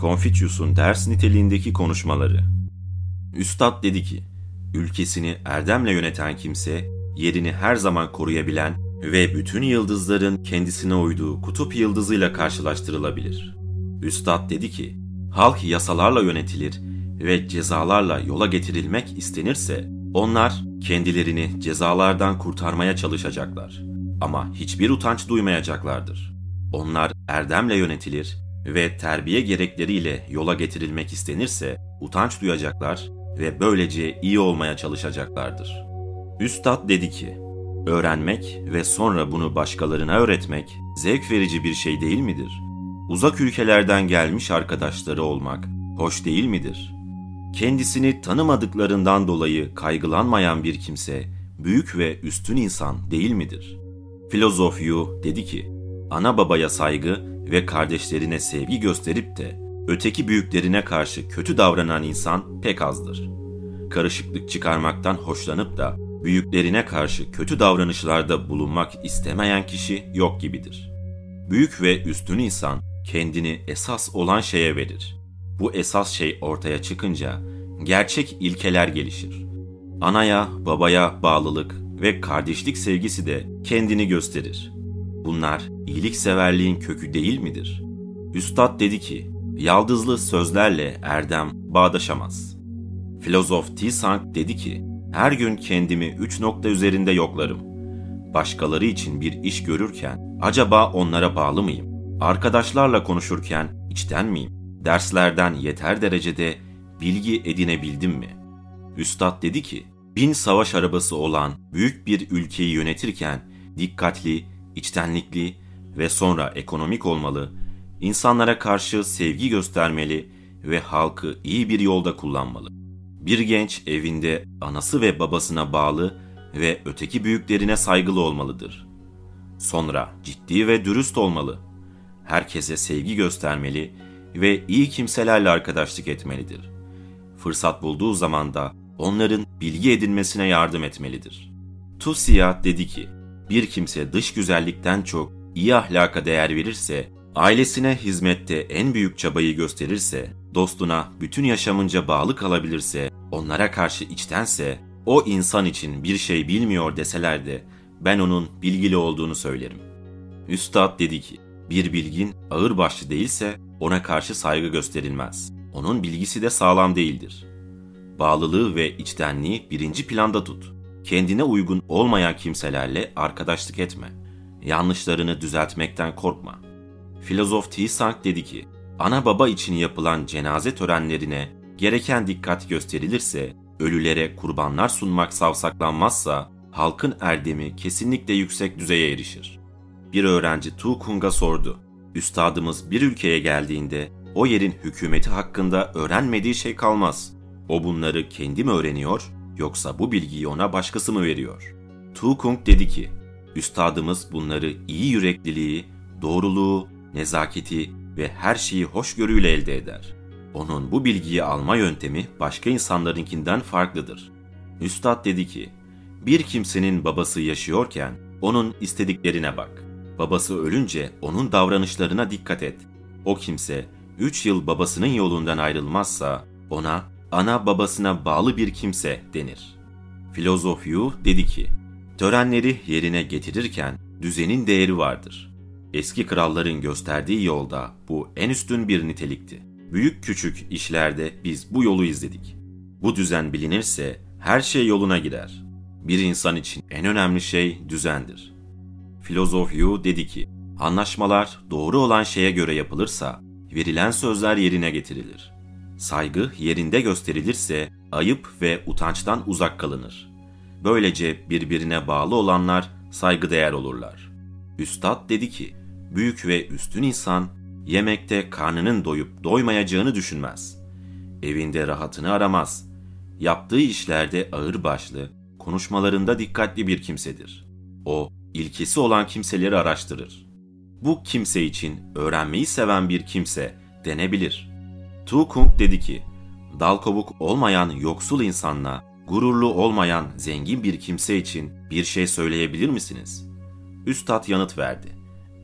Confucius'un ders niteliğindeki konuşmaları. Üstad dedi ki, ülkesini erdemle yöneten kimse, yerini her zaman koruyabilen ve bütün yıldızların kendisine uyduğu kutup yıldızıyla karşılaştırılabilir. Üstad dedi ki, halk yasalarla yönetilir ve cezalarla yola getirilmek istenirse, onlar kendilerini cezalardan kurtarmaya çalışacaklar. Ama hiçbir utanç duymayacaklardır. Onlar erdemle yönetilir ve terbiye gerekleriyle yola getirilmek istenirse utanç duyacaklar ve böylece iyi olmaya çalışacaklardır. Üstad dedi ki, öğrenmek ve sonra bunu başkalarına öğretmek zevk verici bir şey değil midir? Uzak ülkelerden gelmiş arkadaşları olmak hoş değil midir? Kendisini tanımadıklarından dolayı kaygılanmayan bir kimse büyük ve üstün insan değil midir? Filozof Yu dedi ki, ana babaya saygı ve kardeşlerine sevgi gösterip de öteki büyüklerine karşı kötü davranan insan pek azdır. Karışıklık çıkarmaktan hoşlanıp da büyüklerine karşı kötü davranışlarda bulunmak istemeyen kişi yok gibidir. Büyük ve üstün insan kendini esas olan şeye verir. Bu esas şey ortaya çıkınca gerçek ilkeler gelişir. Anaya, babaya bağlılık ve kardeşlik sevgisi de kendini gösterir. Bunlar iyilikseverliğin kökü değil midir? Üstad dedi ki, yaldızlı sözlerle erdem bağdaşamaz. Filozof Tisang dedi ki, her gün kendimi üç nokta üzerinde yoklarım. Başkaları için bir iş görürken acaba onlara bağlı mıyım? Arkadaşlarla konuşurken içten miyim? Derslerden yeter derecede bilgi edinebildim mi? Üstad dedi ki, bin savaş arabası olan büyük bir ülkeyi yönetirken dikkatli, içtenlikli ve sonra ekonomik olmalı, insanlara karşı sevgi göstermeli ve halkı iyi bir yolda kullanmalı. Bir genç evinde anası ve babasına bağlı ve öteki büyüklerine saygılı olmalıdır. Sonra ciddi ve dürüst olmalı. Herkese sevgi göstermeli ve iyi kimselerle arkadaşlık etmelidir. Fırsat bulduğu zaman da onların bilgi edinmesine yardım etmelidir. Tusiya dedi ki, bir kimse dış güzellikten çok iyi ahlaka değer verirse, ailesine hizmette en büyük çabayı gösterirse, dostuna bütün yaşamınca bağlı kalabilirse, onlara karşı içtense, o insan için bir şey bilmiyor deseler de ben onun bilgili olduğunu söylerim. Üstad dedi ki, bir bilgin ağırbaşlı değilse ona karşı saygı gösterilmez. Onun bilgisi de sağlam değildir. Bağlılığı ve içtenliği birinci planda tut. Kendine uygun olmayan kimselerle arkadaşlık etme. Yanlışlarını düzeltmekten korkma. Filozof T. dedi ki, ana baba için yapılan cenaze törenlerine gereken dikkat gösterilirse, ölülere kurbanlar sunmak savsaklanmazsa, halkın erdemi kesinlikle yüksek düzeye erişir. Bir öğrenci Tu Kung'a sordu. Üstadımız bir ülkeye geldiğinde o yerin hükümeti hakkında öğrenmediği şey kalmaz. O bunları kendi öğreniyor yoksa bu bilgiyi ona başkası mı veriyor? Tu Kung dedi ki, Üstadımız bunları iyi yürekliliği, doğruluğu, nezaketi ve her şeyi hoşgörüyle elde eder. Onun bu bilgiyi alma yöntemi başka insanlarınkinden farklıdır. Üstad dedi ki, bir kimsenin babası yaşıyorken onun istediklerine bak. Babası ölünce onun davranışlarına dikkat et. O kimse 3 yıl babasının yolundan ayrılmazsa ona ana babasına bağlı bir kimse denir. Filozof Yu dedi ki, törenleri yerine getirirken düzenin değeri vardır. Eski kralların gösterdiği yolda bu en üstün bir nitelikti. Büyük küçük işlerde biz bu yolu izledik. Bu düzen bilinirse her şey yoluna girer. Bir insan için en önemli şey düzendir. Filozof Yu dedi ki, anlaşmalar doğru olan şeye göre yapılırsa verilen sözler yerine getirilir. Saygı yerinde gösterilirse ayıp ve utançtan uzak kalınır. Böylece birbirine bağlı olanlar saygıdeğer olurlar. Üstad dedi ki, büyük ve üstün insan yemekte karnının doyup doymayacağını düşünmez. Evinde rahatını aramaz. Yaptığı işlerde ağırbaşlı, konuşmalarında dikkatli bir kimsedir. O, ilkesi olan kimseleri araştırır. Bu kimse için öğrenmeyi seven bir kimse denebilir. Tu Kung dedi ki, dal kabuk olmayan yoksul insanla gururlu olmayan zengin bir kimse için bir şey söyleyebilir misiniz? Üstad yanıt verdi.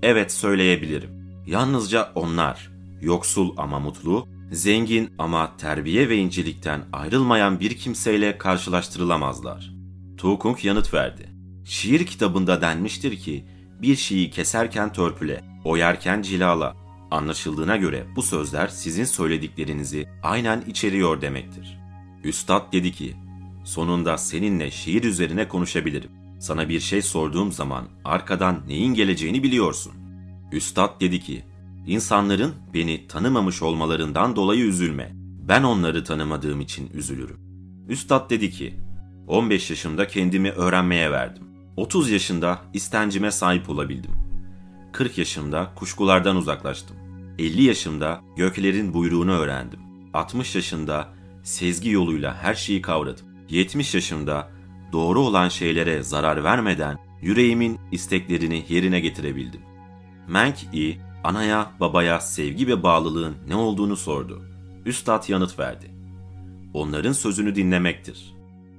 Evet söyleyebilirim. Yalnızca onlar, yoksul ama mutlu, zengin ama terbiye ve incelikten ayrılmayan bir kimseyle karşılaştırılamazlar. Tukung yanıt verdi. Şiir kitabında denmiştir ki, bir şeyi keserken törpüle, oyarken cilala. Anlaşıldığına göre bu sözler sizin söylediklerinizi aynen içeriyor demektir. Üstad dedi ki, sonunda seninle şiir üzerine konuşabilirim. Sana bir şey sorduğum zaman arkadan neyin geleceğini biliyorsun. Üstad dedi ki, insanların beni tanımamış olmalarından dolayı üzülme. Ben onları tanımadığım için üzülürüm. Üstad dedi ki, 15 yaşımda kendimi öğrenmeye verdim. 30 yaşında istencime sahip olabildim. 40 yaşımda kuşkulardan uzaklaştım. 50 yaşımda göklerin buyruğunu öğrendim. 60 yaşında sezgi yoluyla her şeyi kavradım. 70 yaşımda doğru olan şeylere zarar vermeden yüreğimin isteklerini yerine getirebildim. Menk-i anaya babaya sevgi ve bağlılığın ne olduğunu sordu. Üstad yanıt verdi. Onların sözünü dinlemektir.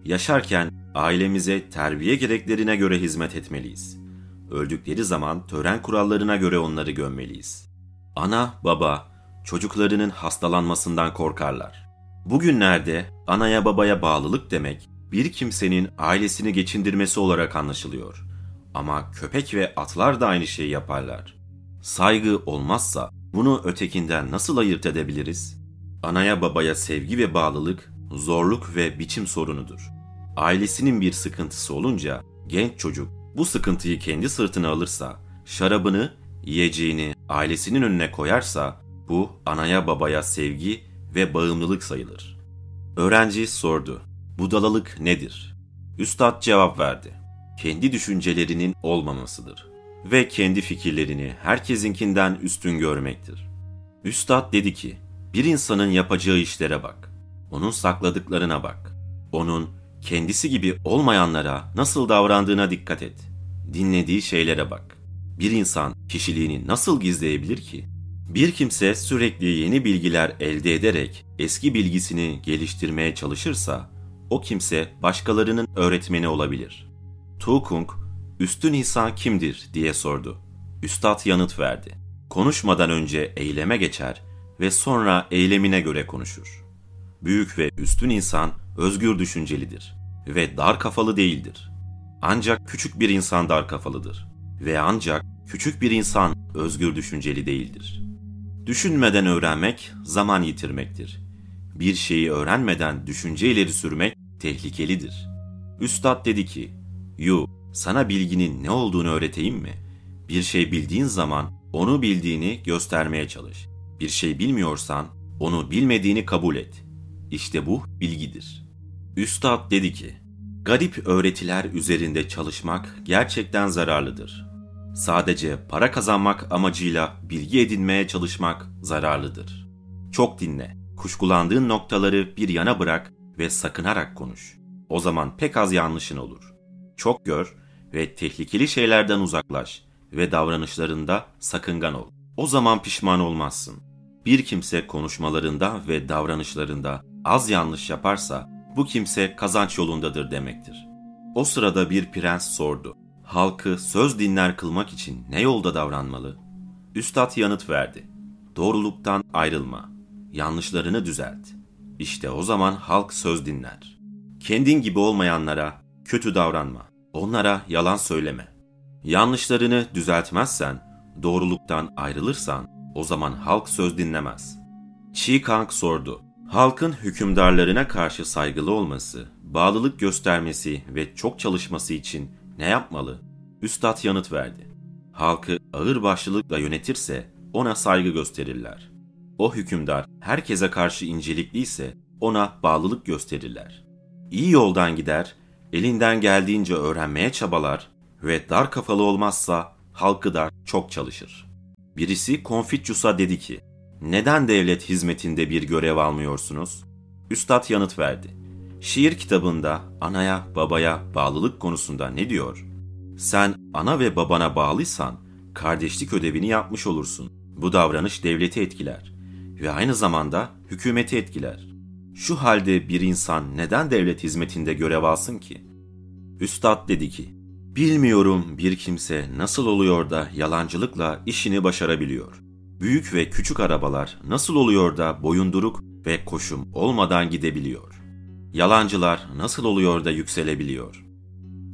Yaşarken ailemize terbiye gereklerine göre hizmet etmeliyiz. Öldükleri zaman tören kurallarına göre onları gömmeliyiz. Ana, baba, çocuklarının hastalanmasından korkarlar. Bugünlerde anaya babaya bağlılık demek bir kimsenin ailesini geçindirmesi olarak anlaşılıyor. Ama köpek ve atlar da aynı şeyi yaparlar. Saygı olmazsa bunu ötekinden nasıl ayırt edebiliriz? Anaya babaya sevgi ve bağlılık zorluk ve biçim sorunudur. Ailesinin bir sıkıntısı olunca genç çocuk bu sıkıntıyı kendi sırtına alırsa, şarabını, yiyeceğini ailesinin önüne koyarsa bu anaya babaya sevgi ve bağımlılık sayılır. Öğrenci sordu. Budalalık nedir? Üstad cevap verdi. Kendi düşüncelerinin olmamasıdır ve kendi fikirlerini herkesinkinden üstün görmektir. Üstad dedi ki, bir insanın yapacağı işlere bak, onun sakladıklarına bak, onun kendisi gibi olmayanlara nasıl davrandığına dikkat et, dinlediği şeylere bak. Bir insan kişiliğini nasıl gizleyebilir ki? Bir kimse sürekli yeni bilgiler elde ederek eski bilgisini geliştirmeye çalışırsa, o kimse başkalarının öğretmeni olabilir. Tu Kung, üstün insan kimdir diye sordu. Üstad yanıt verdi. Konuşmadan önce eyleme geçer ve sonra eylemine göre konuşur. Büyük ve üstün insan özgür düşüncelidir ve dar kafalı değildir. Ancak küçük bir insan dar kafalıdır ve ancak küçük bir insan özgür düşünceli değildir. Düşünmeden öğrenmek zaman yitirmektir. Bir şeyi öğrenmeden düşünce ileri sürmek tehlikelidir. Üstad dedi ki, Yu, sana bilginin ne olduğunu öğreteyim mi? Bir şey bildiğin zaman onu bildiğini göstermeye çalış. Bir şey bilmiyorsan onu bilmediğini kabul et. İşte bu bilgidir. Üstad dedi ki, garip öğretiler üzerinde çalışmak gerçekten zararlıdır. Sadece para kazanmak amacıyla bilgi edinmeye çalışmak zararlıdır. Çok dinle, kuşkulandığın noktaları bir yana bırak ve sakınarak konuş. O zaman pek az yanlışın olur. Çok gör ve tehlikeli şeylerden uzaklaş ve davranışlarında sakıngan ol. O zaman pişman olmazsın. Bir kimse konuşmalarında ve davranışlarında az yanlış yaparsa bu kimse kazanç yolundadır demektir. O sırada bir prens sordu halkı söz dinler kılmak için ne yolda davranmalı? Üstad yanıt verdi. Doğruluktan ayrılma. Yanlışlarını düzelt. İşte o zaman halk söz dinler. Kendin gibi olmayanlara kötü davranma. Onlara yalan söyleme. Yanlışlarını düzeltmezsen, doğruluktan ayrılırsan o zaman halk söz dinlemez. Chi Kang sordu. Halkın hükümdarlarına karşı saygılı olması, bağlılık göstermesi ve çok çalışması için ne yapmalı? Üstad yanıt verdi. Halkı ağır başlılıkla yönetirse ona saygı gösterirler. O hükümdar herkese karşı incelikliyse ona bağlılık gösterirler. İyi yoldan gider, elinden geldiğince öğrenmeye çabalar ve dar kafalı olmazsa halkı da çok çalışır. Birisi Konfüçyus'a dedi ki, neden devlet hizmetinde bir görev almıyorsunuz? Üstad yanıt verdi. Şiir kitabında anaya babaya bağlılık konusunda ne diyor? Sen ana ve babana bağlıysan kardeşlik ödevini yapmış olursun. Bu davranış devleti etkiler ve aynı zamanda hükümeti etkiler. Şu halde bir insan neden devlet hizmetinde görev alsın ki? Üstad dedi ki, bilmiyorum bir kimse nasıl oluyor da yalancılıkla işini başarabiliyor. Büyük ve küçük arabalar nasıl oluyor da boyunduruk ve koşum olmadan gidebiliyor? Yalancılar nasıl oluyor da yükselebiliyor?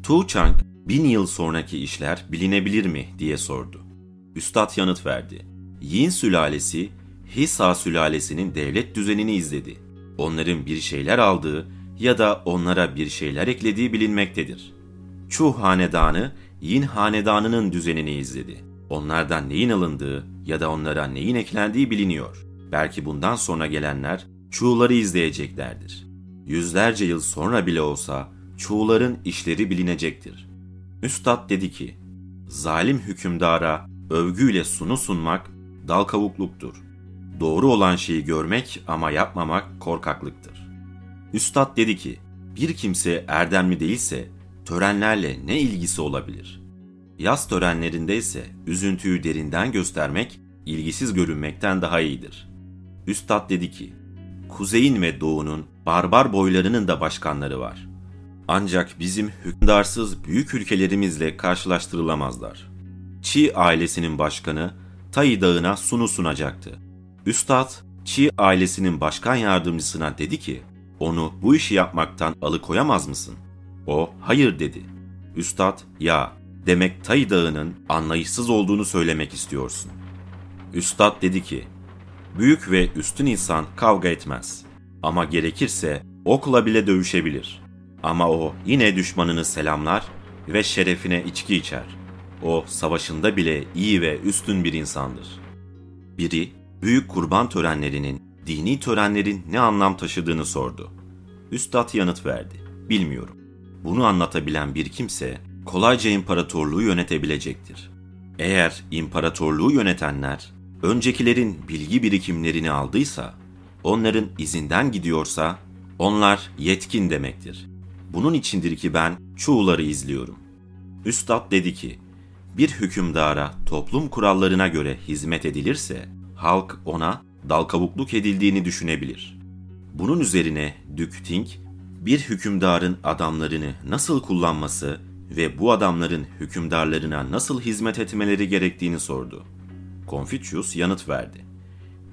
Tu Chang, bin yıl sonraki işler bilinebilir mi diye sordu. Üstad yanıt verdi. Yin sülalesi, Hisa sülalesinin devlet düzenini izledi. Onların bir şeyler aldığı ya da onlara bir şeyler eklediği bilinmektedir. Chu hanedanı, Yin hanedanının düzenini izledi. Onlardan neyin alındığı ya da onlara neyin eklendiği biliniyor. Belki bundan sonra gelenler Chu'ları izleyeceklerdir. Yüzlerce yıl sonra bile olsa Chu'ların işleri bilinecektir. Üstad dedi ki, zalim hükümdara övgüyle sunu sunmak dal kavukluktur. Doğru olan şeyi görmek ama yapmamak korkaklıktır. Üstad dedi ki, bir kimse erdemli değilse törenlerle ne ilgisi olabilir? Yaz törenlerinde ise üzüntüyü derinden göstermek, ilgisiz görünmekten daha iyidir. Üstad dedi ki, kuzeyin ve doğunun barbar boylarının da başkanları var. Ancak bizim hükümdarsız büyük ülkelerimizle karşılaştırılamazlar. Çi ailesinin başkanı Tayi Dağı'na sunu sunacaktı. Üstad, Çi ailesinin başkan yardımcısına dedi ki, onu bu işi yapmaktan alıkoyamaz mısın? O, hayır dedi. Üstad, ya demek Tayi Dağı'nın anlayışsız olduğunu söylemek istiyorsun. Üstad dedi ki, büyük ve üstün insan kavga etmez. Ama gerekirse okla bile dövüşebilir. Ama o yine düşmanını selamlar ve şerefine içki içer. O savaşında bile iyi ve üstün bir insandır. Biri, büyük kurban törenlerinin, dini törenlerin ne anlam taşıdığını sordu. Üstad yanıt verdi. Bilmiyorum. Bunu anlatabilen bir kimse kolayca imparatorluğu yönetebilecektir. Eğer imparatorluğu yönetenler öncekilerin bilgi birikimlerini aldıysa, onların izinden gidiyorsa onlar yetkin demektir. Bunun içindir ki ben çoğuları izliyorum. Üstad dedi ki, bir hükümdara toplum kurallarına göre hizmet edilirse, halk ona dal kavukluk edildiğini düşünebilir. Bunun üzerine Dük bir hükümdarın adamlarını nasıl kullanması ve bu adamların hükümdarlarına nasıl hizmet etmeleri gerektiğini sordu. Confucius yanıt verdi.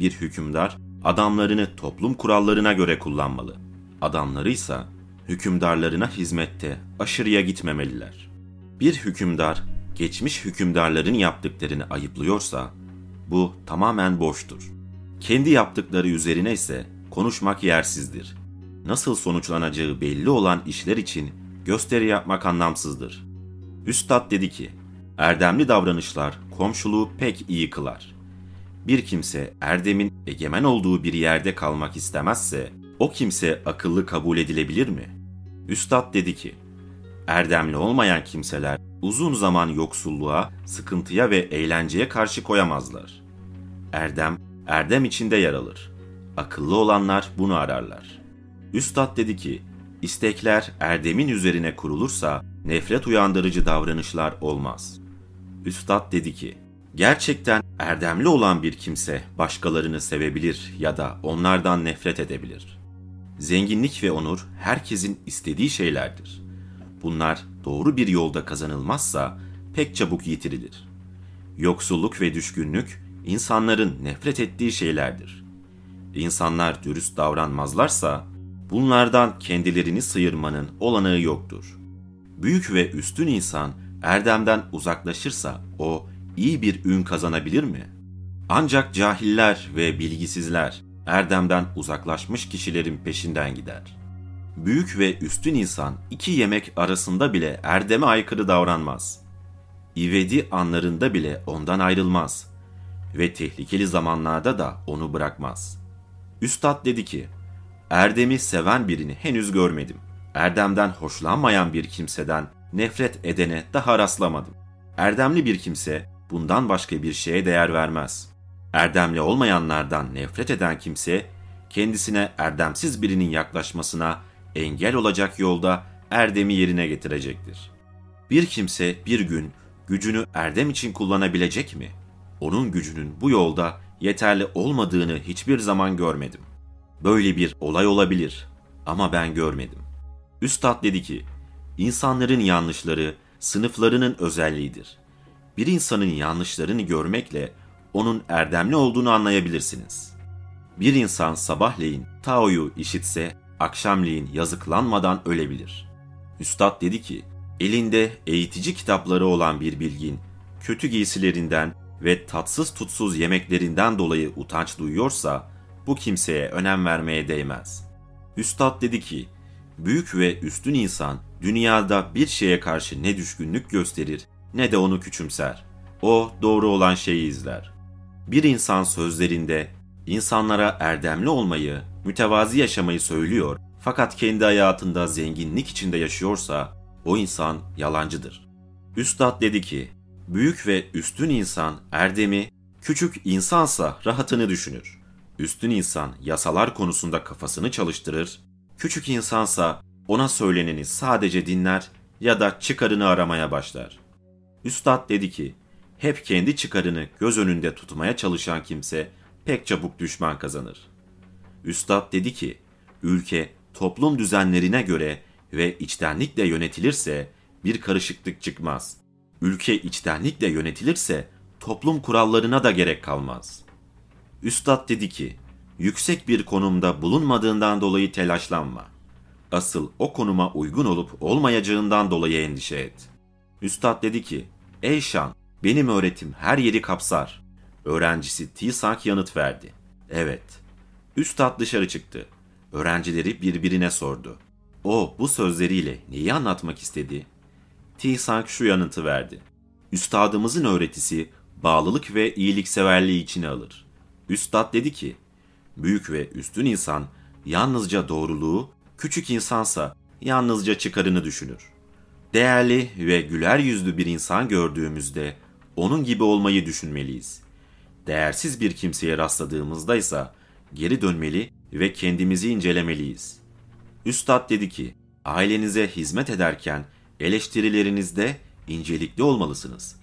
Bir hükümdar adamlarını toplum kurallarına göre kullanmalı. Adamları ise hükümdarlarına hizmette aşırıya gitmemeliler. Bir hükümdar geçmiş hükümdarların yaptıklarını ayıplıyorsa bu tamamen boştur. Kendi yaptıkları üzerine ise konuşmak yersizdir. Nasıl sonuçlanacağı belli olan işler için gösteri yapmak anlamsızdır. Üstad dedi ki, erdemli davranışlar komşuluğu pek iyi kılar. Bir kimse erdemin egemen olduğu bir yerde kalmak istemezse, o kimse akıllı kabul edilebilir mi? Üstad dedi ki, erdemli olmayan kimseler uzun zaman yoksulluğa, sıkıntıya ve eğlenceye karşı koyamazlar. Erdem, erdem içinde yer alır. Akıllı olanlar bunu ararlar. Üstad dedi ki, istekler erdemin üzerine kurulursa nefret uyandırıcı davranışlar olmaz. Üstad dedi ki, gerçekten erdemli olan bir kimse başkalarını sevebilir ya da onlardan nefret edebilir. Zenginlik ve onur herkesin istediği şeylerdir. Bunlar doğru bir yolda kazanılmazsa pek çabuk yitirilir. Yoksulluk ve düşkünlük insanların nefret ettiği şeylerdir. İnsanlar dürüst davranmazlarsa bunlardan kendilerini sıyırmanın olanağı yoktur. Büyük ve üstün insan erdemden uzaklaşırsa o iyi bir ün kazanabilir mi? Ancak cahiller ve bilgisizler erdemden uzaklaşmış kişilerin peşinden gider. Büyük ve üstün insan iki yemek arasında bile erdeme aykırı davranmaz. İvedi anlarında bile ondan ayrılmaz ve tehlikeli zamanlarda da onu bırakmaz. Üstad dedi ki, Erdem'i seven birini henüz görmedim. Erdem'den hoşlanmayan bir kimseden nefret edene daha rastlamadım. Erdemli bir kimse bundan başka bir şeye değer vermez. Erdemli olmayanlardan nefret eden kimse kendisine erdemsiz birinin yaklaşmasına engel olacak yolda erdemi yerine getirecektir. Bir kimse bir gün gücünü erdem için kullanabilecek mi? Onun gücünün bu yolda yeterli olmadığını hiçbir zaman görmedim. Böyle bir olay olabilir ama ben görmedim. Üstad dedi ki, insanların yanlışları sınıflarının özelliğidir. Bir insanın yanlışlarını görmekle onun erdemli olduğunu anlayabilirsiniz. Bir insan sabahleyin Tao'yu işitse akşamleyin yazıklanmadan ölebilir. Üstad dedi ki, elinde eğitici kitapları olan bir bilgin, kötü giysilerinden ve tatsız tutsuz yemeklerinden dolayı utanç duyuyorsa, bu kimseye önem vermeye değmez. Üstad dedi ki, büyük ve üstün insan dünyada bir şeye karşı ne düşkünlük gösterir ne de onu küçümser. O doğru olan şeyi izler. Bir insan sözlerinde insanlara erdemli olmayı, mütevazi yaşamayı söylüyor fakat kendi hayatında zenginlik içinde yaşıyorsa o insan yalancıdır. Üstad dedi ki, büyük ve üstün insan erdemi, küçük insansa rahatını düşünür. Üstün insan yasalar konusunda kafasını çalıştırır, küçük insansa ona söyleneni sadece dinler ya da çıkarını aramaya başlar. Üstad dedi ki, hep kendi çıkarını göz önünde tutmaya çalışan kimse pek çabuk düşman kazanır. Üstad dedi ki, ülke toplum düzenlerine göre ve içtenlikle yönetilirse bir karışıklık çıkmaz. Ülke içtenlikle yönetilirse toplum kurallarına da gerek kalmaz. Üstad dedi ki, yüksek bir konumda bulunmadığından dolayı telaşlanma. Asıl o konuma uygun olup olmayacağından dolayı endişe et. Üstad dedi ki, ey şan, benim öğretim her yeri kapsar. Öğrencisi Tisak yanıt verdi. Evet. Üstad dışarı çıktı. Öğrencileri birbirine sordu. O bu sözleriyle neyi anlatmak istedi? Tisak şu yanıtı verdi. Üstadımızın öğretisi bağlılık ve iyilikseverliği içine alır. Üstad dedi ki, büyük ve üstün insan yalnızca doğruluğu, küçük insansa yalnızca çıkarını düşünür. Değerli ve güler yüzlü bir insan gördüğümüzde onun gibi olmayı düşünmeliyiz. Değersiz bir kimseye rastladığımızda ise geri dönmeli ve kendimizi incelemeliyiz. Üstad dedi ki, ailenize hizmet ederken eleştirilerinizde incelikli olmalısınız.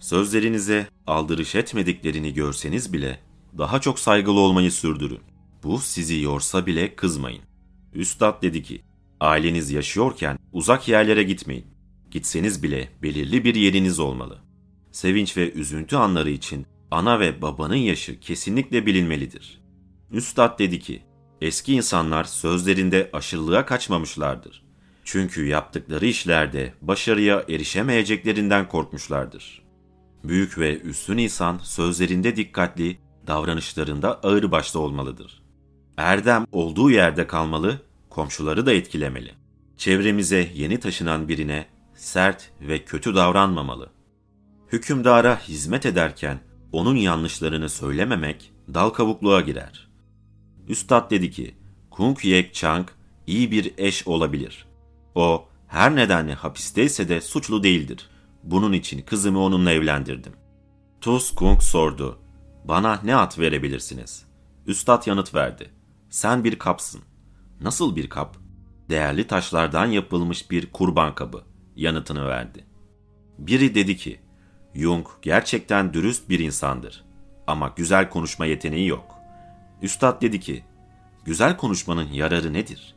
Sözlerinize aldırış etmediklerini görseniz bile daha çok saygılı olmayı sürdürün. Bu sizi yorsa bile kızmayın. Üstad dedi ki, aileniz yaşıyorken uzak yerlere gitmeyin. Gitseniz bile belirli bir yeriniz olmalı. Sevinç ve üzüntü anları için ana ve babanın yaşı kesinlikle bilinmelidir. Üstad dedi ki, eski insanlar sözlerinde aşırılığa kaçmamışlardır. Çünkü yaptıkları işlerde başarıya erişemeyeceklerinden korkmuşlardır. Büyük ve üstün insan sözlerinde dikkatli, davranışlarında ağır başta olmalıdır. Erdem olduğu yerde kalmalı, komşuları da etkilemeli. Çevremize yeni taşınan birine sert ve kötü davranmamalı. Hükümdara hizmet ederken onun yanlışlarını söylememek dal kabukluğa girer. Üstad dedi ki, Kung Yek Chang iyi bir eş olabilir. O her nedenle hapisteyse de suçlu değildir. Bunun için kızımı onunla evlendirdim. Tus Kung sordu. Bana ne at verebilirsiniz? Üstad yanıt verdi. Sen bir kapsın. Nasıl bir kap? Değerli taşlardan yapılmış bir kurban kabı yanıtını verdi. Biri dedi ki, Jung gerçekten dürüst bir insandır ama güzel konuşma yeteneği yok. Üstad dedi ki, güzel konuşmanın yararı nedir?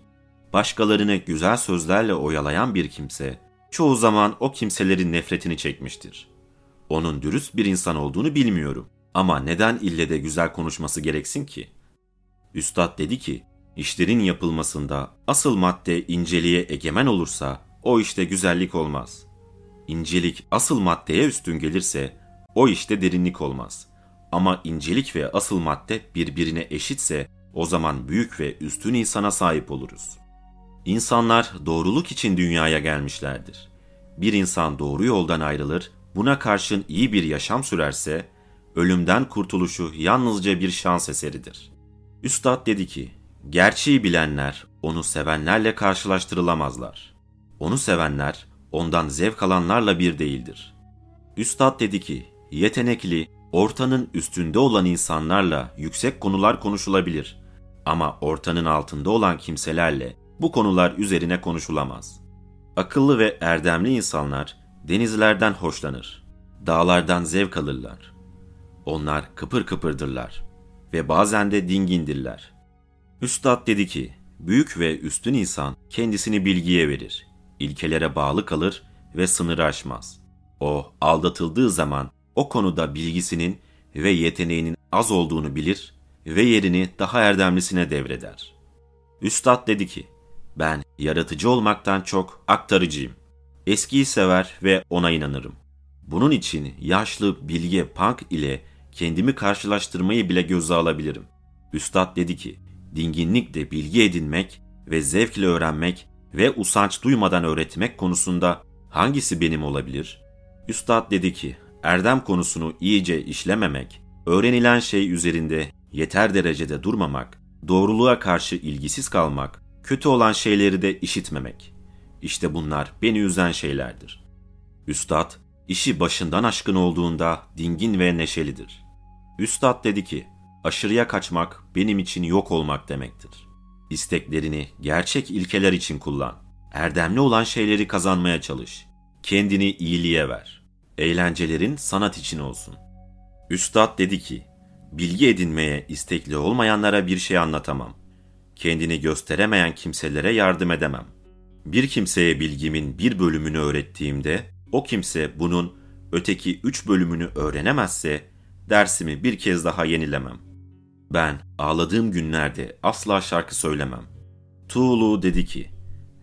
Başkalarını güzel sözlerle oyalayan bir kimse, çoğu zaman o kimselerin nefretini çekmiştir. Onun dürüst bir insan olduğunu bilmiyorum ama neden ille de güzel konuşması gereksin ki? Üstad dedi ki, işlerin yapılmasında asıl madde inceliğe egemen olursa o işte güzellik olmaz. İncelik asıl maddeye üstün gelirse o işte derinlik olmaz. Ama incelik ve asıl madde birbirine eşitse o zaman büyük ve üstün insana sahip oluruz. İnsanlar doğruluk için dünyaya gelmişlerdir. Bir insan doğru yoldan ayrılır, buna karşın iyi bir yaşam sürerse, ölümden kurtuluşu yalnızca bir şans eseridir. Üstad dedi ki, gerçeği bilenler onu sevenlerle karşılaştırılamazlar. Onu sevenler, ondan zevk alanlarla bir değildir. Üstad dedi ki, yetenekli, ortanın üstünde olan insanlarla yüksek konular konuşulabilir. Ama ortanın altında olan kimselerle bu konular üzerine konuşulamaz. Akıllı ve erdemli insanlar denizlerden hoşlanır. Dağlardan zevk alırlar. Onlar kıpır kıpırdırlar ve bazen de dingindirler. Üstad dedi ki, büyük ve üstün insan kendisini bilgiye verir ilkelere bağlı kalır ve sınırı aşmaz. O aldatıldığı zaman o konuda bilgisinin ve yeteneğinin az olduğunu bilir ve yerini daha erdemlisine devreder. Üstad dedi ki, ben yaratıcı olmaktan çok aktarıcıyım. Eskiyi sever ve ona inanırım. Bunun için yaşlı Bilge Punk ile kendimi karşılaştırmayı bile göze alabilirim. Üstad dedi ki, dinginlikle bilgi edinmek ve zevkle öğrenmek ve usanç duymadan öğretmek konusunda hangisi benim olabilir? Üstad dedi ki, erdem konusunu iyice işlememek, öğrenilen şey üzerinde yeter derecede durmamak, doğruluğa karşı ilgisiz kalmak, kötü olan şeyleri de işitmemek. İşte bunlar beni üzen şeylerdir. Üstad, işi başından aşkın olduğunda dingin ve neşelidir. Üstad dedi ki, aşırıya kaçmak benim için yok olmak demektir. İsteklerini gerçek ilkeler için kullan. Erdemli olan şeyleri kazanmaya çalış. Kendini iyiliğe ver. Eğlencelerin sanat için olsun. Üstad dedi ki, bilgi edinmeye istekli olmayanlara bir şey anlatamam. Kendini gösteremeyen kimselere yardım edemem. Bir kimseye bilgimin bir bölümünü öğrettiğimde, o kimse bunun öteki üç bölümünü öğrenemezse, dersimi bir kez daha yenilemem. Ben ağladığım günlerde asla şarkı söylemem. Tuğlu dedi ki,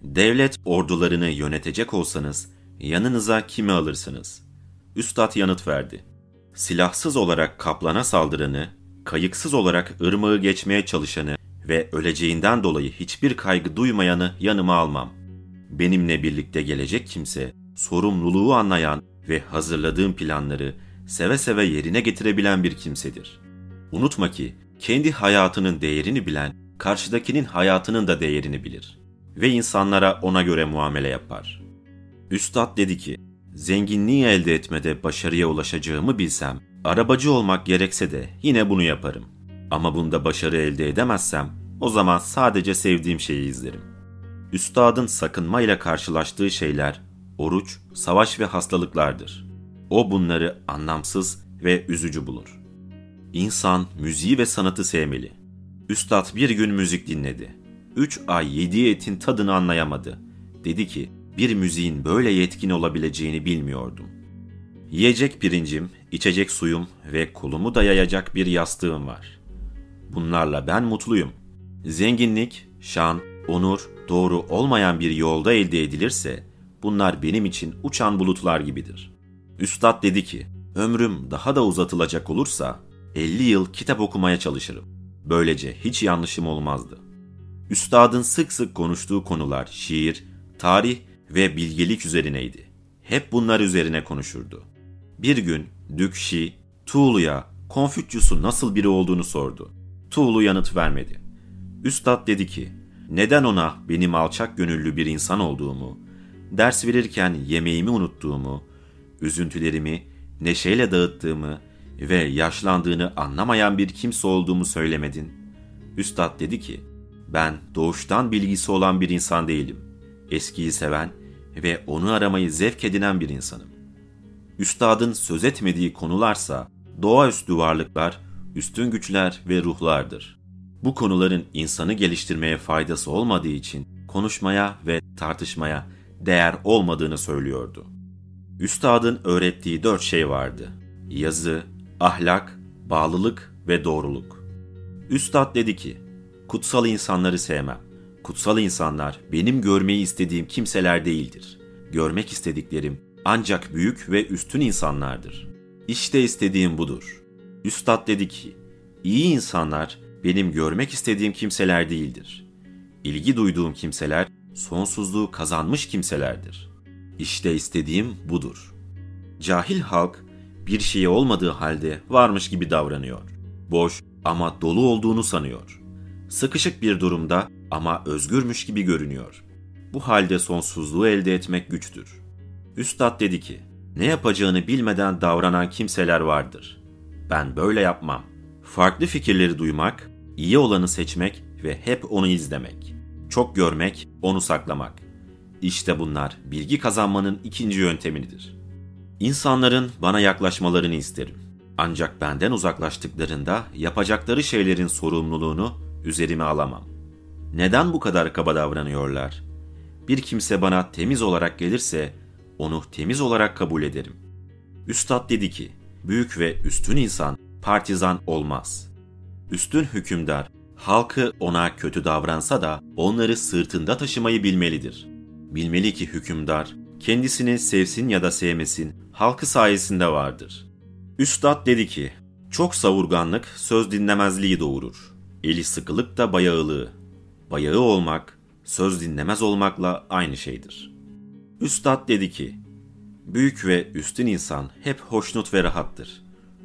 devlet ordularını yönetecek olsanız yanınıza kimi alırsınız? Üstad yanıt verdi. Silahsız olarak kaplana saldıranı, kayıksız olarak ırmağı geçmeye çalışanı ve öleceğinden dolayı hiçbir kaygı duymayanı yanıma almam. Benimle birlikte gelecek kimse, sorumluluğu anlayan ve hazırladığım planları seve seve yerine getirebilen bir kimsedir. Unutma ki kendi hayatının değerini bilen, karşıdakinin hayatının da değerini bilir ve insanlara ona göre muamele yapar. Üstad dedi ki, zenginliği elde etmede başarıya ulaşacağımı bilsem, arabacı olmak gerekse de yine bunu yaparım. Ama bunda başarı elde edemezsem, o zaman sadece sevdiğim şeyi izlerim. Üstadın sakınmayla karşılaştığı şeyler, oruç, savaş ve hastalıklardır. O bunları anlamsız ve üzücü bulur. İnsan müziği ve sanatı sevmeli. Üstad bir gün müzik dinledi. Üç ay yediği etin tadını anlayamadı. Dedi ki, bir müziğin böyle yetkin olabileceğini bilmiyordum. Yiyecek pirincim, içecek suyum ve kolumu dayayacak bir yastığım var. Bunlarla ben mutluyum. Zenginlik, şan, onur, doğru olmayan bir yolda elde edilirse, bunlar benim için uçan bulutlar gibidir. Üstad dedi ki, ömrüm daha da uzatılacak olursa, 50 yıl kitap okumaya çalışırım. Böylece hiç yanlışım olmazdı. Üstadın sık sık konuştuğu konular şiir, tarih ve bilgelik üzerineydi. Hep bunlar üzerine konuşurdu. Bir gün Dükşi, Tuğlu'ya Konfüçyus'un nasıl biri olduğunu sordu. Tuğlu yanıt vermedi. Üstad dedi ki, neden ona benim alçak gönüllü bir insan olduğumu, ders verirken yemeğimi unuttuğumu, üzüntülerimi neşeyle dağıttığımı ve yaşlandığını anlamayan bir kimse olduğumu söylemedin. Üstad dedi ki, ben doğuştan bilgisi olan bir insan değilim. Eskiyi seven ve onu aramayı zevk edinen bir insanım. Üstadın söz etmediği konularsa doğaüstü varlıklar, üstün güçler ve ruhlardır. Bu konuların insanı geliştirmeye faydası olmadığı için konuşmaya ve tartışmaya değer olmadığını söylüyordu. Üstadın öğrettiği dört şey vardı. Yazı, ahlak, bağlılık ve doğruluk. Üstad dedi ki, kutsal insanları sevmem. Kutsal insanlar benim görmeyi istediğim kimseler değildir. Görmek istediklerim ancak büyük ve üstün insanlardır. İşte istediğim budur. Üstad dedi ki, iyi insanlar benim görmek istediğim kimseler değildir. İlgi duyduğum kimseler sonsuzluğu kazanmış kimselerdir. İşte istediğim budur. Cahil halk bir şeyi olmadığı halde varmış gibi davranıyor. Boş ama dolu olduğunu sanıyor. Sıkışık bir durumda ama özgürmüş gibi görünüyor. Bu halde sonsuzluğu elde etmek güçtür. Üstad dedi ki, ne yapacağını bilmeden davranan kimseler vardır. Ben böyle yapmam. Farklı fikirleri duymak, iyi olanı seçmek ve hep onu izlemek. Çok görmek, onu saklamak. İşte bunlar bilgi kazanmanın ikinci yöntemidir. İnsanların bana yaklaşmalarını isterim. Ancak benden uzaklaştıklarında yapacakları şeylerin sorumluluğunu üzerime alamam. Neden bu kadar kaba davranıyorlar? Bir kimse bana temiz olarak gelirse onu temiz olarak kabul ederim. Üstad dedi ki, büyük ve üstün insan partizan olmaz. Üstün hükümdar, halkı ona kötü davransa da onları sırtında taşımayı bilmelidir. Bilmeli ki hükümdar, kendisini sevsin ya da sevmesin, halkı sayesinde vardır. Üstad dedi ki, çok savurganlık söz dinlemezliği doğurur. Eli sıkılık da bayağılığı. Bayağı olmak, söz dinlemez olmakla aynı şeydir. Üstad dedi ki, büyük ve üstün insan hep hoşnut ve rahattır.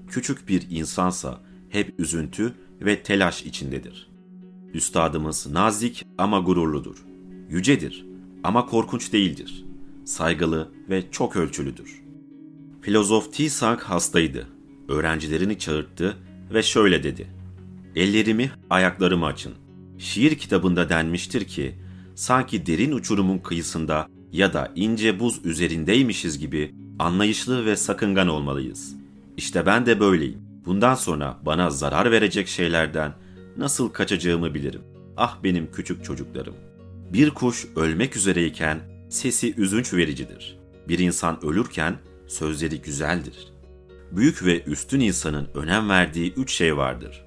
Küçük bir insansa hep üzüntü ve telaş içindedir. Üstadımız nazik ama gururludur. Yücedir ama korkunç değildir. Saygılı ve çok ölçülüdür. Filozof T. hastaydı. Öğrencilerini çağırttı ve şöyle dedi. Ellerimi, ayaklarımı açın. Şiir kitabında denmiştir ki, sanki derin uçurumun kıyısında ya da ince buz üzerindeymişiz gibi anlayışlı ve sakıngan olmalıyız. İşte ben de böyleyim. Bundan sonra bana zarar verecek şeylerden nasıl kaçacağımı bilirim. Ah benim küçük çocuklarım. Bir kuş ölmek üzereyken sesi üzünç vericidir. Bir insan ölürken sözleri güzeldir. Büyük ve üstün insanın önem verdiği üç şey vardır.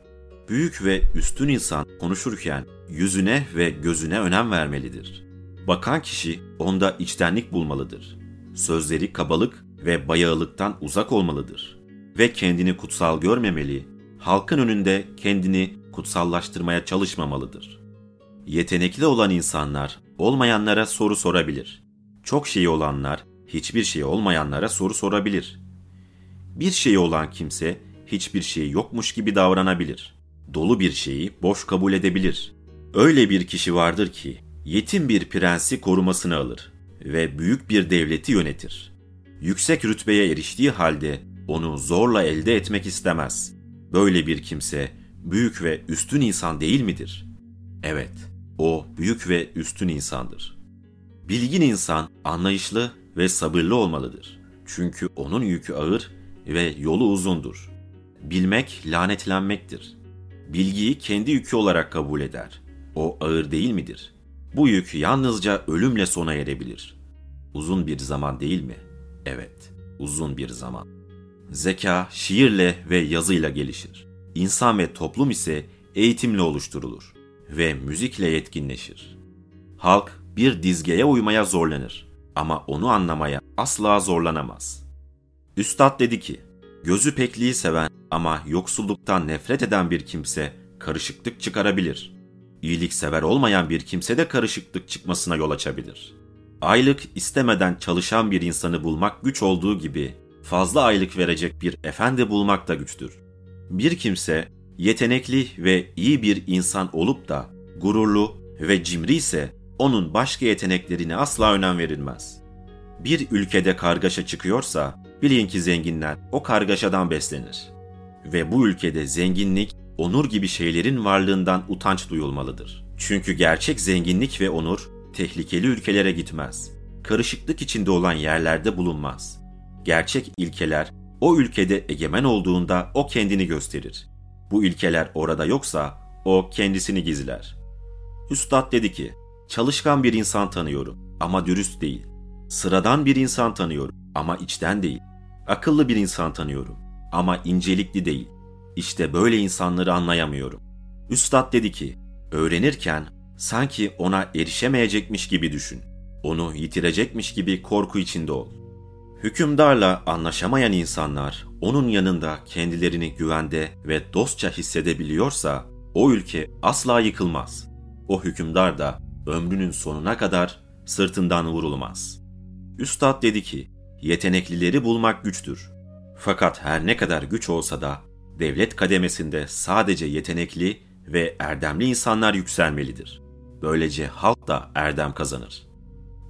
Büyük ve üstün insan konuşurken yüzüne ve gözüne önem vermelidir. Bakan kişi onda içtenlik bulmalıdır. Sözleri kabalık ve bayağılıktan uzak olmalıdır. Ve kendini kutsal görmemeli, halkın önünde kendini kutsallaştırmaya çalışmamalıdır. Yetenekli olan insanlar olmayanlara soru sorabilir. Çok şeyi olanlar hiçbir şey olmayanlara soru sorabilir. Bir şeyi olan kimse hiçbir şey yokmuş gibi davranabilir. Dolu bir şeyi boş kabul edebilir. Öyle bir kişi vardır ki yetim bir prensi korumasını alır ve büyük bir devleti yönetir. Yüksek rütbeye eriştiği halde onu zorla elde etmek istemez. Böyle bir kimse büyük ve üstün insan değil midir? Evet, o büyük ve üstün insandır. Bilgin insan anlayışlı ve sabırlı olmalıdır. Çünkü onun yükü ağır ve yolu uzundur. Bilmek lanetlenmektir. Bilgiyi kendi yükü olarak kabul eder. O ağır değil midir? Bu yük yalnızca ölümle sona erebilir. Uzun bir zaman değil mi? Evet, uzun bir zaman. Zeka şiirle ve yazıyla gelişir. İnsan ve toplum ise eğitimle oluşturulur ve müzikle yetkinleşir. Halk bir dizgeye uymaya zorlanır ama onu anlamaya asla zorlanamaz. Üstad dedi ki, gözü pekliği seven ama yoksulluktan nefret eden bir kimse karışıklık çıkarabilir. İyilik sever olmayan bir kimse de karışıklık çıkmasına yol açabilir. Aylık istemeden çalışan bir insanı bulmak güç olduğu gibi fazla aylık verecek bir efendi bulmak da güçtür. Bir kimse yetenekli ve iyi bir insan olup da gururlu ve cimri ise onun başka yeteneklerine asla önem verilmez. Bir ülkede kargaşa çıkıyorsa bilin ki zenginler o kargaşadan beslenir. Ve bu ülkede zenginlik, onur gibi şeylerin varlığından utanç duyulmalıdır. Çünkü gerçek zenginlik ve onur tehlikeli ülkelere gitmez. Karışıklık içinde olan yerlerde bulunmaz. Gerçek ilkeler o ülkede egemen olduğunda o kendini gösterir. Bu ilkeler orada yoksa o kendisini gizler. Üstad dedi ki, çalışkan bir insan tanıyorum ama dürüst değil. Sıradan bir insan tanıyorum ama içten değil. Akıllı bir insan tanıyorum ama incelikli değil. İşte böyle insanları anlayamıyorum. Üstad dedi ki, öğrenirken sanki ona erişemeyecekmiş gibi düşün. Onu yitirecekmiş gibi korku içinde ol. Hükümdarla anlaşamayan insanlar onun yanında kendilerini güvende ve dostça hissedebiliyorsa o ülke asla yıkılmaz. O hükümdar da ömrünün sonuna kadar sırtından vurulmaz. Üstad dedi ki, yeteneklileri bulmak güçtür. Fakat her ne kadar güç olsa da devlet kademesinde sadece yetenekli ve erdemli insanlar yükselmelidir. Böylece halk da erdem kazanır.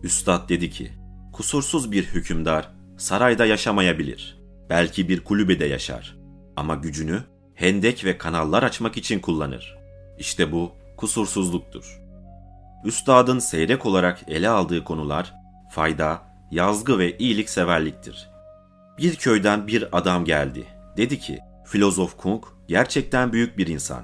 Üstad dedi ki, kusursuz bir hükümdar sarayda yaşamayabilir. Belki bir kulübede yaşar. Ama gücünü hendek ve kanallar açmak için kullanır. İşte bu kusursuzluktur. Üstadın seyrek olarak ele aldığı konular fayda, yazgı ve iyilik severliktir. Bir köyden bir adam geldi. Dedi ki, filozof Kung gerçekten büyük bir insan.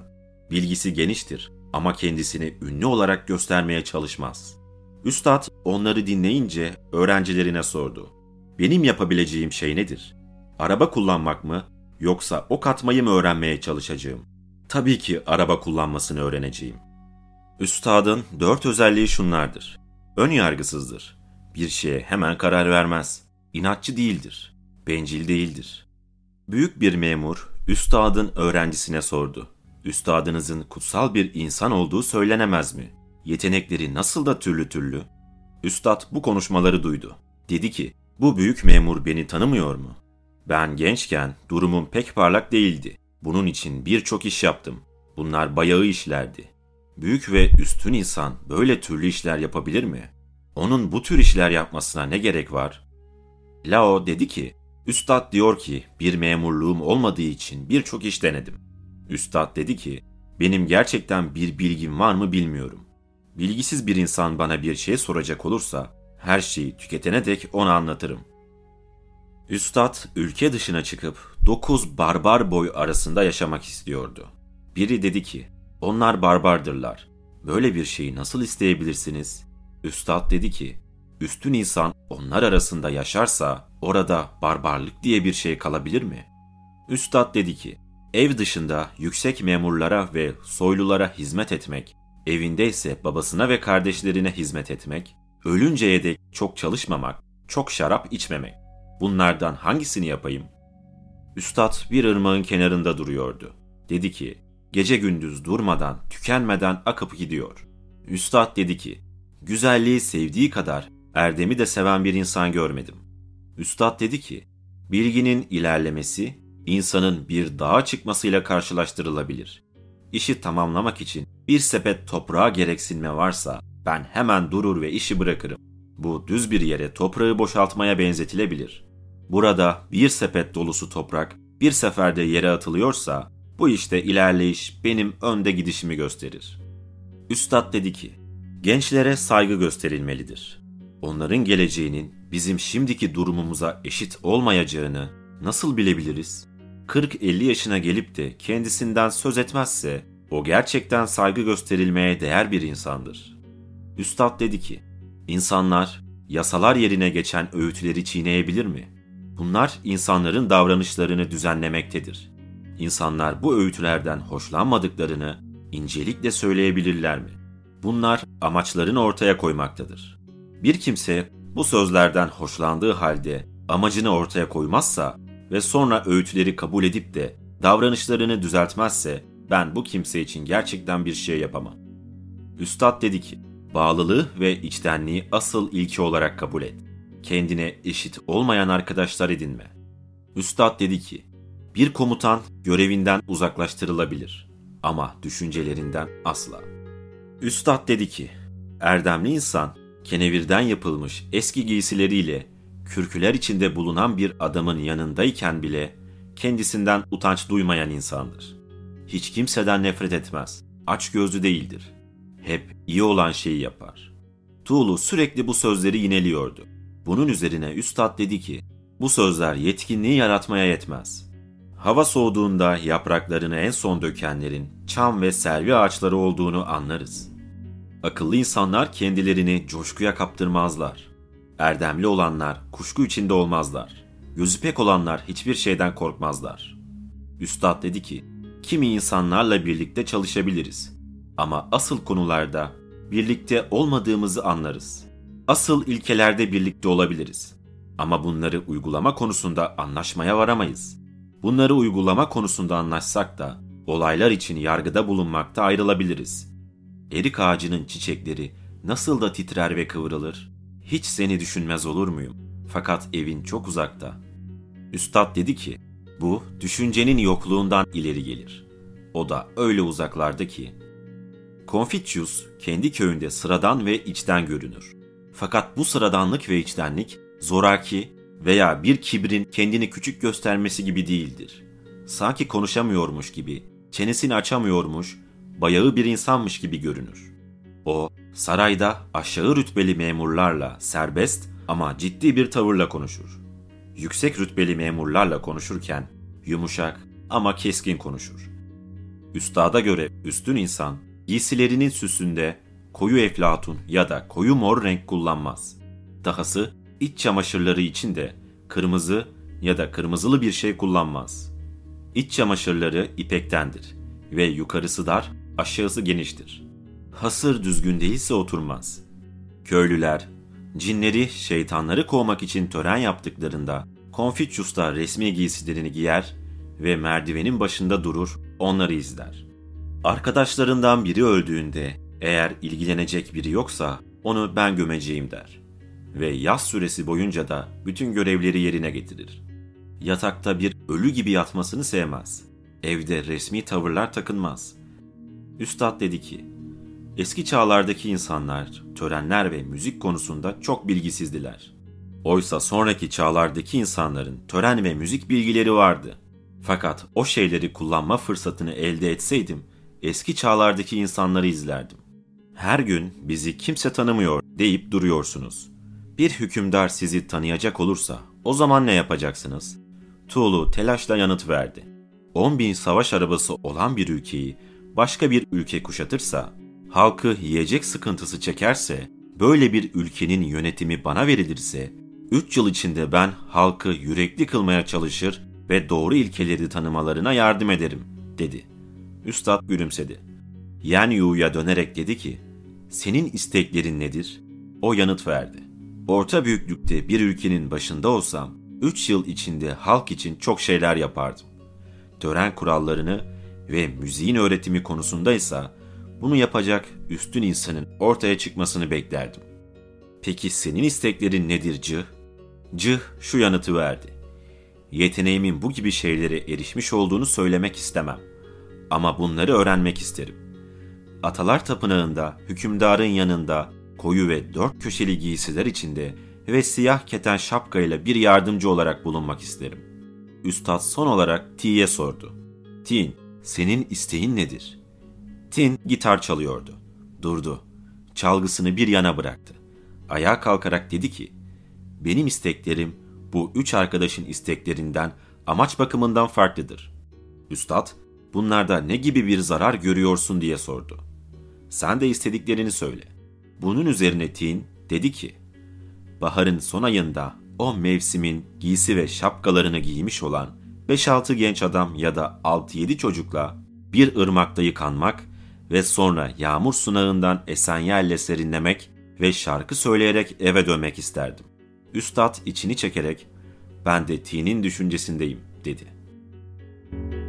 Bilgisi geniştir ama kendisini ünlü olarak göstermeye çalışmaz. Üstad onları dinleyince öğrencilerine sordu. Benim yapabileceğim şey nedir? Araba kullanmak mı Yoksa ok atmayı mı öğrenmeye çalışacağım? Tabii ki araba kullanmasını öğreneceğim. Üstadın dört özelliği şunlardır. Ön yargısızdır. Bir şeye hemen karar vermez. İnatçı değildir. Bencil değildir. Büyük bir memur, üstadın öğrencisine sordu. Üstadınızın kutsal bir insan olduğu söylenemez mi? Yetenekleri nasıl da türlü türlü? Üstad bu konuşmaları duydu. Dedi ki, bu büyük memur beni tanımıyor mu? Ben gençken durumum pek parlak değildi. Bunun için birçok iş yaptım. Bunlar bayağı işlerdi. Büyük ve üstün insan böyle türlü işler yapabilir mi? Onun bu tür işler yapmasına ne gerek var? Lao dedi ki, Üstad diyor ki bir memurluğum olmadığı için birçok iş denedim. Üstad dedi ki, benim gerçekten bir bilgim var mı bilmiyorum. Bilgisiz bir insan bana bir şey soracak olursa her şeyi tüketene dek ona anlatırım. Üstad ülke dışına çıkıp dokuz barbar boy arasında yaşamak istiyordu. Biri dedi ki, onlar barbardırlar. Böyle bir şeyi nasıl isteyebilirsiniz? Üstad dedi ki, üstün insan onlar arasında yaşarsa orada barbarlık diye bir şey kalabilir mi? Üstad dedi ki, ev dışında yüksek memurlara ve soylulara hizmet etmek, evinde ise babasına ve kardeşlerine hizmet etmek, ölünceye dek çok çalışmamak, çok şarap içmemek. Bunlardan hangisini yapayım? Üstad bir ırmağın kenarında duruyordu. Dedi ki, gece gündüz durmadan, tükenmeden akıp gidiyor. Üstad dedi ki, güzelliği sevdiği kadar erdemi de seven bir insan görmedim. Üstad dedi ki, bilginin ilerlemesi, insanın bir dağa çıkmasıyla karşılaştırılabilir. İşi tamamlamak için bir sepet toprağa gereksinme varsa ben hemen durur ve işi bırakırım. Bu düz bir yere toprağı boşaltmaya benzetilebilir. Burada bir sepet dolusu toprak bir seferde yere atılıyorsa bu işte ilerleyiş benim önde gidişimi gösterir. Üstad dedi ki, gençlere saygı gösterilmelidir. Onların geleceğinin bizim şimdiki durumumuza eşit olmayacağını nasıl bilebiliriz? 40-50 yaşına gelip de kendisinden söz etmezse o gerçekten saygı gösterilmeye değer bir insandır. Üstad dedi ki, insanlar yasalar yerine geçen öğütleri çiğneyebilir mi? Bunlar insanların davranışlarını düzenlemektedir. İnsanlar bu öğütlerden hoşlanmadıklarını incelikle söyleyebilirler mi? Bunlar amaçlarını ortaya koymaktadır. Bir kimse bu sözlerden hoşlandığı halde amacını ortaya koymazsa ve sonra öğütleri kabul edip de davranışlarını düzeltmezse ben bu kimse için gerçekten bir şey yapamam. Üstad dedi ki, bağlılığı ve içtenliği asıl ilki olarak kabul et. Kendine eşit olmayan arkadaşlar edinme. Üstad dedi ki, bir komutan görevinden uzaklaştırılabilir ama düşüncelerinden asla. Üstad dedi ki, erdemli insan kenevirden yapılmış eski giysileriyle kürküler içinde bulunan bir adamın yanındayken bile kendisinden utanç duymayan insandır. Hiç kimseden nefret etmez, aç gözlü değildir. Hep iyi olan şeyi yapar. Tuğlu sürekli bu sözleri yineliyordu. Bunun üzerine üstad dedi ki, bu sözler yetkinliği yaratmaya yetmez. Hava soğuduğunda yapraklarını en son dökenlerin çam ve servi ağaçları olduğunu anlarız. Akıllı insanlar kendilerini coşkuya kaptırmazlar. Erdemli olanlar kuşku içinde olmazlar. Gözü pek olanlar hiçbir şeyden korkmazlar. Üstad dedi ki, kimi insanlarla birlikte çalışabiliriz. Ama asıl konularda birlikte olmadığımızı anlarız. Asıl ilkelerde birlikte olabiliriz. Ama bunları uygulama konusunda anlaşmaya varamayız. Bunları uygulama konusunda anlaşsak da olaylar için yargıda bulunmakta ayrılabiliriz. Erik ağacının çiçekleri nasıl da titrer ve kıvrılır. Hiç seni düşünmez olur muyum? Fakat evin çok uzakta. Üstad dedi ki, bu düşüncenin yokluğundan ileri gelir. O da öyle uzaklarda ki. Confucius kendi köyünde sıradan ve içten görünür. Fakat bu sıradanlık ve içtenlik zoraki veya bir kibrin kendini küçük göstermesi gibi değildir. Sanki konuşamıyormuş gibi, çenesini açamıyormuş, bayağı bir insanmış gibi görünür. O, sarayda aşağı rütbeli memurlarla serbest ama ciddi bir tavırla konuşur. Yüksek rütbeli memurlarla konuşurken yumuşak ama keskin konuşur. Üstada göre üstün insan, giysilerinin süsünde koyu eflatun ya da koyu mor renk kullanmaz. Dahası iç çamaşırları için de kırmızı ya da kırmızılı bir şey kullanmaz. İç çamaşırları ipektendir ve yukarısı dar, aşağısı geniştir. Hasır düzgün değilse oturmaz. Köylüler, cinleri, şeytanları kovmak için tören yaptıklarında da resmi giysilerini giyer ve merdivenin başında durur, onları izler. Arkadaşlarından biri öldüğünde eğer ilgilenecek biri yoksa onu ben gömeceğim der. Ve yaz süresi boyunca da bütün görevleri yerine getirir. Yatakta bir ölü gibi yatmasını sevmez. Evde resmi tavırlar takınmaz. Üstad dedi ki, eski çağlardaki insanlar törenler ve müzik konusunda çok bilgisizdiler. Oysa sonraki çağlardaki insanların tören ve müzik bilgileri vardı. Fakat o şeyleri kullanma fırsatını elde etseydim, eski çağlardaki insanları izlerdim. Her gün bizi kimse tanımıyor deyip duruyorsunuz. Bir hükümdar sizi tanıyacak olursa o zaman ne yapacaksınız? Tuğlu telaşla yanıt verdi. 10 bin savaş arabası olan bir ülkeyi başka bir ülke kuşatırsa, halkı yiyecek sıkıntısı çekerse, böyle bir ülkenin yönetimi bana verilirse, 3 yıl içinde ben halkı yürekli kılmaya çalışır ve doğru ilkeleri tanımalarına yardım ederim, dedi. Üstad gülümsedi. Yen Yu'ya dönerek dedi ki, senin isteklerin nedir? O yanıt verdi. Orta büyüklükte bir ülkenin başında olsam, 3 yıl içinde halk için çok şeyler yapardım. Tören kurallarını ve müziğin öğretimi konusundaysa bunu yapacak üstün insanın ortaya çıkmasını beklerdim. Peki senin isteklerin nedir Cıh? Cıh şu yanıtı verdi. Yeteneğimin bu gibi şeylere erişmiş olduğunu söylemek istemem. Ama bunları öğrenmek isterim. Atalar tapınağında, hükümdarın yanında, koyu ve dört köşeli giysiler içinde ve siyah keten şapkayla bir yardımcı olarak bulunmak isterim. Üstad son olarak T'ye sordu. Tin, senin isteğin nedir? Tin gitar çalıyordu. Durdu. Çalgısını bir yana bıraktı. Ayağa kalkarak dedi ki, benim isteklerim bu üç arkadaşın isteklerinden amaç bakımından farklıdır. Üstad, bunlarda ne gibi bir zarar görüyorsun diye sordu. Sen de istediklerini söyle. Bunun üzerine Tin dedi ki, baharın son ayında o mevsimin giysi ve şapkalarını giymiş olan 5-6 genç adam ya da 6-7 çocukla bir ırmakta yıkanmak ve sonra yağmur sunağından esen yerle serinlemek ve şarkı söyleyerek eve dönmek isterdim. Üstad içini çekerek ben de T'nin düşüncesindeyim dedi.''